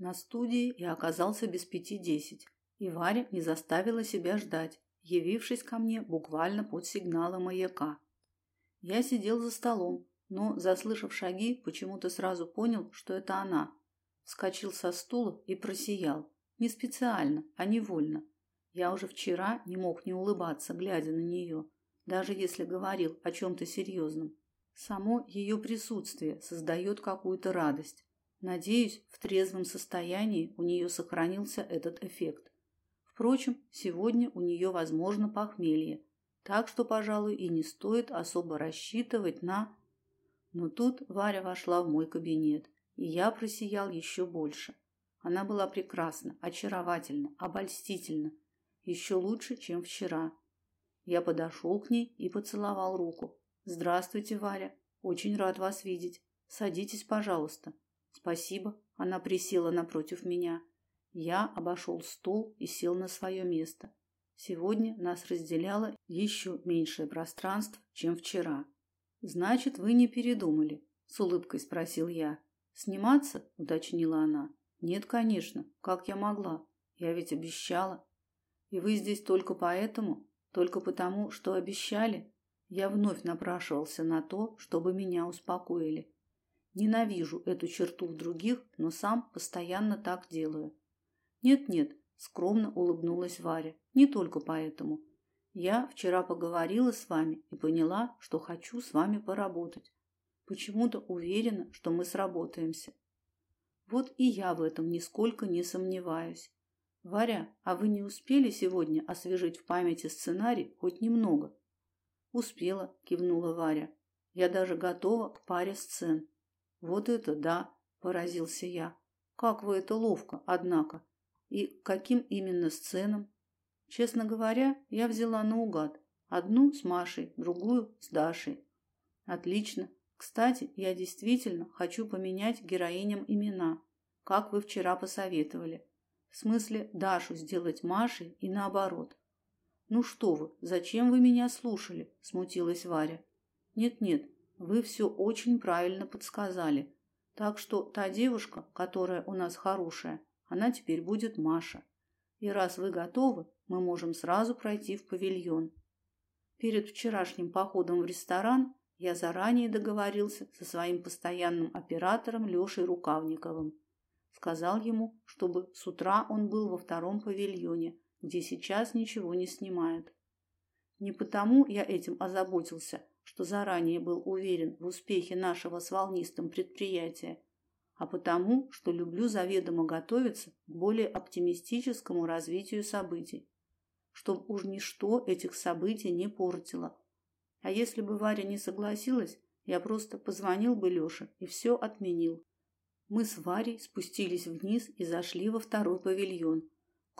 На студии я оказался без пяти десять, и Варя не заставила себя ждать, явившись ко мне буквально под сигналом маяка. Я сидел за столом, но, заслышав шаги, почему-то сразу понял, что это она. Вскочил со стула и просиял. Не специально, а невольно. Я уже вчера не мог не улыбаться, глядя на нее, даже если говорил о чем-то серьезном. Само ее присутствие создает какую-то радость. Надеюсь, в трезвом состоянии у нее сохранился этот эффект. Впрочем, сегодня у нее возможно похмелье, так что, пожалуй, и не стоит особо рассчитывать на... Но тут Варя вошла в мой кабинет, и я просиял еще больше. Она была прекрасна, очаровательна, обольстительна, еще лучше, чем вчера. Я подошел к ней и поцеловал руку. Здравствуйте, Варя. Очень рад вас видеть. Садитесь, пожалуйста. Спасибо. Она присела напротив меня. Я обошел стол и сел на свое место. Сегодня нас разделяло еще меньшее пространство, чем вчера. Значит, вы не передумали? С улыбкой спросил я. Сниматься? уточнила она. Нет, конечно. Как я могла? Я ведь обещала. И вы здесь только поэтому? Только потому, что обещали? Я вновь напрашивался на то, чтобы меня успокоили. Ненавижу эту черту в других, но сам постоянно так делаю. Нет-нет, скромно улыбнулась Варя. Не только поэтому. Я вчера поговорила с вами и поняла, что хочу с вами поработать. Почему-то уверена, что мы сработаемся. Вот и я в этом нисколько не сомневаюсь. Варя, а вы не успели сегодня освежить в памяти сценарий хоть немного? Успела, кивнула Варя. Я даже готова к паре сцен. Вот это да, поразился я. Как вы это ловко, однако. И каким именно сценам? Честно говоря, я взяла наугад. Одну с Машей, другую с Дашей. Отлично. Кстати, я действительно хочу поменять героиням имена, как вы вчера посоветовали. В смысле, Дашу сделать Машей и наоборот. Ну что вы, зачем вы меня слушали? смутилась Варя. Нет-нет, вы все очень правильно подсказали. Так что та девушка, которая у нас хорошая, она теперь будет Маша. И раз вы готовы, мы можем сразу пройти в павильон. Перед вчерашним походом в ресторан я заранее договорился со своим постоянным оператором Лешей Рукавниковым. Сказал ему, чтобы с утра он был во втором павильоне, где сейчас ничего не снимают. Не потому я этим озаботился, что заранее был уверен в успехе нашего с волнистым предприятия, а потому, что люблю заведомо готовиться к более оптимистическому развитию событий, чтобы уж ничто этих событий не портило. А если бы Варя не согласилась, я просто позвонил бы Лёше и все отменил. Мы с Варей спустились вниз и зашли во второй павильон,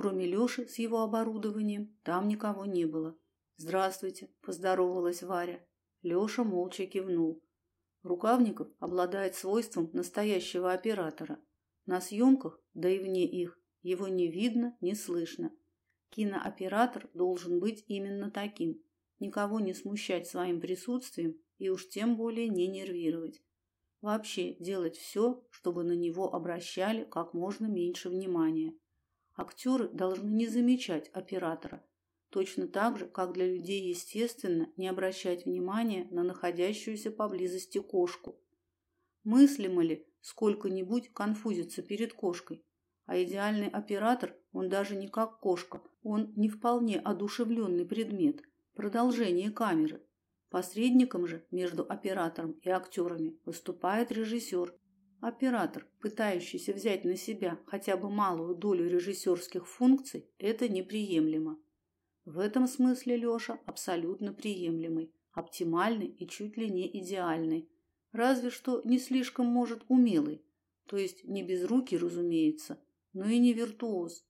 Кроме Лёши с его оборудованием, там никого не было. «Здравствуйте», – поздоровалась Варя. Лёша молча кивнул. Рукавников обладает свойством настоящего оператора. На съемках, да и вне их, его не видно, не слышно. Кинооператор должен быть именно таким. Никого не смущать своим присутствием и уж тем более не нервировать. Вообще делать все, чтобы на него обращали как можно меньше внимания. Актеры должны не замечать оператора, точно так же, как для людей естественно не обращать внимания на находящуюся поблизости кошку. Мыслимо ли сколько-нибудь конфузиться перед кошкой? А идеальный оператор, он даже не как кошка, он не вполне одушевленный предмет, продолжение камеры. Посредником же между оператором и актерами выступает режиссер, Оператор, пытающийся взять на себя хотя бы малую долю режиссерских функций, это неприемлемо. В этом смысле Лёша абсолютно приемлемый, оптимальный и чуть ли не идеальный. Разве что не слишком может умелый, то есть не без руки, разумеется, но и не виртуоз.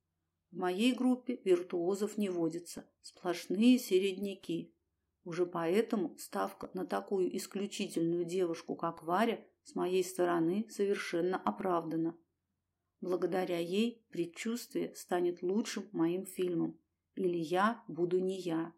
В моей группе виртуозов не водится, сплошные середняки. Уже поэтому ставка на такую исключительную девушку, как Варя, с моей стороны совершенно оправдано. Благодаря ей предчувствие станет лучшим моим фильмом. Или я буду не я.